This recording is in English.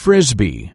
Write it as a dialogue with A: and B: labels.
A: Frisbee.